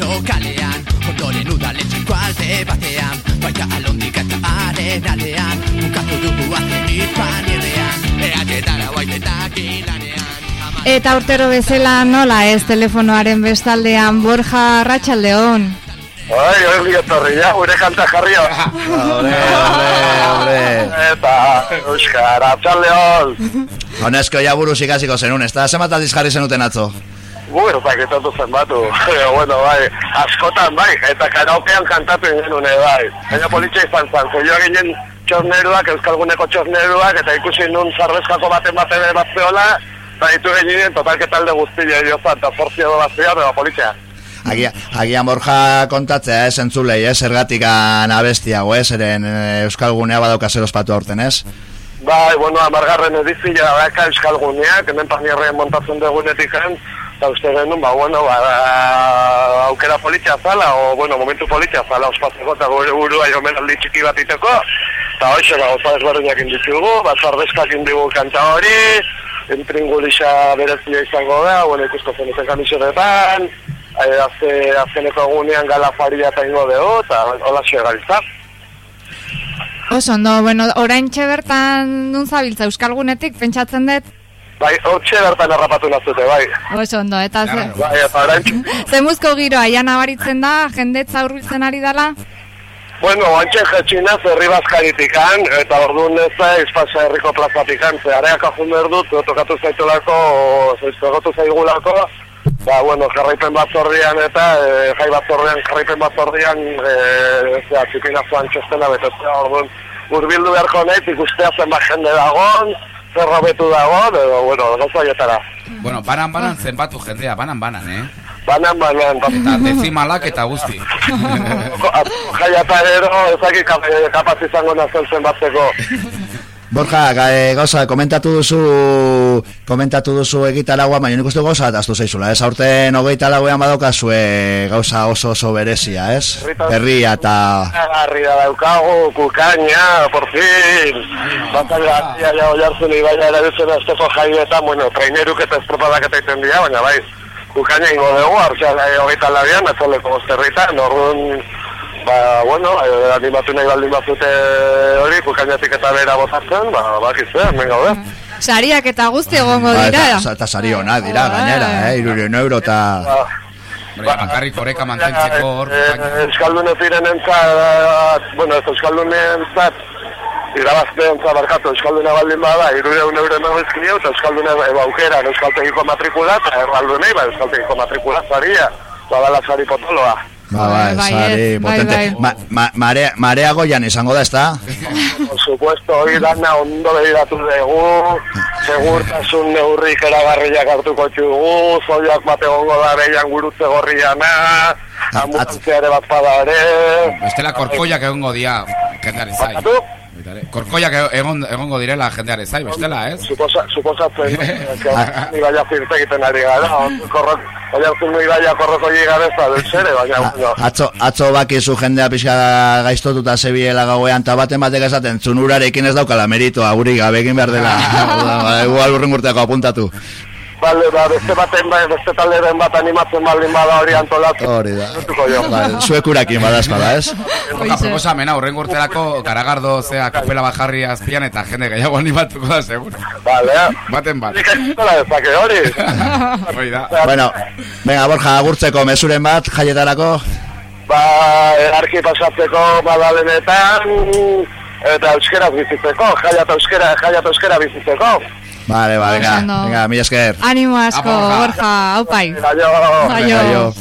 lokalean Ondoren udaletxeko alde batean Baita alondik eta arenalean Bukatu dugu azken ipanirrean Eatetara guaitetak ilanean Eta urtero bezala nola ez telefonoaren bestaldean Borja Ratxaldeon. Ai, hori etorri, ja, gure kanta jarri Hombre, hombre, hombre. Eta, Euskar, atxaldeon. Honezko ja buruz ikasiko zenun, ez da zemat aldiz jarri zenuten atzo. Gu, ertaketatu zen batu. bueno, bai, askotan, bai, eta karaokean kantatu ingen une, bai. Baina politxe izan zan, joa ginen txorneruak, euskalguneko txorneruak, eta ikusi nun zarbezkako baten baten bat zehola, eta ditu ginen, totalke talde guztia, jo zan, eta forzio bat zehar, eta politxea. Agia, agian borja kontatzea, ez, entzulei, ez, ergatikan abestiago, ez, eren eh, Euskal Gunea badauka zer ospatu aurten, ez? Bai, bueno, amargarren edizia daka euskalguneak, hemen panierrean montatzen dugunetik eta uste genuen, ba, bueno, ba, aukera politxea zala, o, bueno, momentu politxea zala, ospatzeko eta gure burua jomen aldi txiki bat iteko, eta hoxe, ba, oza ezberdinak inditugu, ba, zardezkak indigu kanta hori, entringulisa berezia izango da, bueno, ikusko zenuten kamiseretan, eh, azte, azkeneko egunean gala faria eta ingo dugu, eta hola xegaritza. Oso, ondo, bueno, orain bertan nun zabiltza Euskalgunetik, pentsatzen dut. Bai, hortxe bertan errapatu nazute, bai. Oso, ondo, eta ze, Bai, eta zemuzko giroa, ja nabaritzen da, jendetza urbiltzen ari dela. Bueno, antxe jetxina zerri bazkaritikan, eta orduan ez da, izpasa herriko plazatikan, ze areak ajun behar dut, tokatu zaitulako, zaizkogotu zaigulako, ba, bueno, jarraipen batzordian eta, e, jai batzordian, jarraipen batzordian, e, zera, txipinazoan txostena betetzea, orduan, urbildu beharko nahi, ikustea zenbat jende dagoen, zer robetu dagoen, edo, bueno, gauza. Bueno, banan banan zenbatu jendea, banan banan, eh? Banan, banan, Eta dezimalak eta guzti. Jaia eta gero, ezakik kapaz izango nazen zenbatzeko. Borja, ga, e, gauza, komentatu duzu, komentatu duzu egitaragua, baina nik uste gauza bat aztu zaizula, ez? Aurten hogeita lauean badokazue gauza oso oso berezia, ez? Herria eta... Garri da daukagu, kukaina, por fin. Batak garria ja oiarzun ibaia erabiltzen azteko jaietan, bueno, traineruk eta estropadak eta iten dira, baina bai, kukaina ingo dugu, hartzea gai hogeita labian, atzoleko bozterritan, orduan, ba, bueno, eh, animatu nahi baldin bazute hori, kukainatik eta bera botatzen, ba, bakizue, hemen gaude. Sariak eta guzti egongo Ba, dira. eta, eta sari hona dira, Bai. gainera, eh? Irurion euro eta... Ba, bakarrik oreka mantentzeko hor. Eh, Euskaldun ez diren entzat, bueno, ez Euskaldunen entzat, irabazte entzat barkatu, Euskalduna baldin bada, irureun euro emagizkinio, eta Euskalduna eba aukera, Euskaltegiko matrikula, eta Erraldunei, ba, Euskaltegiko matrikula zaria, badala zari potoloa. Ba, bai, Bai, sari, ez, bai, potente. bai. Ma, ma, marea, marea goian izango da, ez da? Supuesto, hori dana ondo behiratu dugu, segurtasun neurrik eragarriak hartuko txugu, zoiak bat egongo da behian gurutze gorriana, ambulantzia ere bat pada ere. Bestela korkoiak egongo dia jendearen zai. Korkoiak egon, egongo direla jendearen zai, bestela, ez? Suposa, suposatzen, ni baina firte egiten ari gara, korrok, baina zun ni baina korroko llegara ez da dutxere, baina, Atzo, atzo bakizu jendea pixka gaiztotuta zebiela gauean, eta baten batek esaten, zunurarekin ez daukala meritoa, guri gabe egin behar dela. Ba, Igual urren urteako apuntatu. Bale, ba, beste baten, ba, beste talderen bat animatzen baldin bada hori antolatu. Hori da. Zutuko jo. Ba, zuek urakin badazpada, ez? Joka proposamena, horren urterako garagardo zea kapela bat jarri azpian eta jende gehiago animatuko da, seguro. Bale, Baten bat. nik ez dela dezake hori. Hori da. Bueno, venga, Borja, agurtzeko mesuren bat, jaietarako. ba, arki pasatzeko badalenetan, eta euskeraz bizitzeko, jaia eta euskera, jaia eta euskera bizitzeko. Vale, va, venga, venga, mila esker. Animo asko, Borja. Haupai. Aio.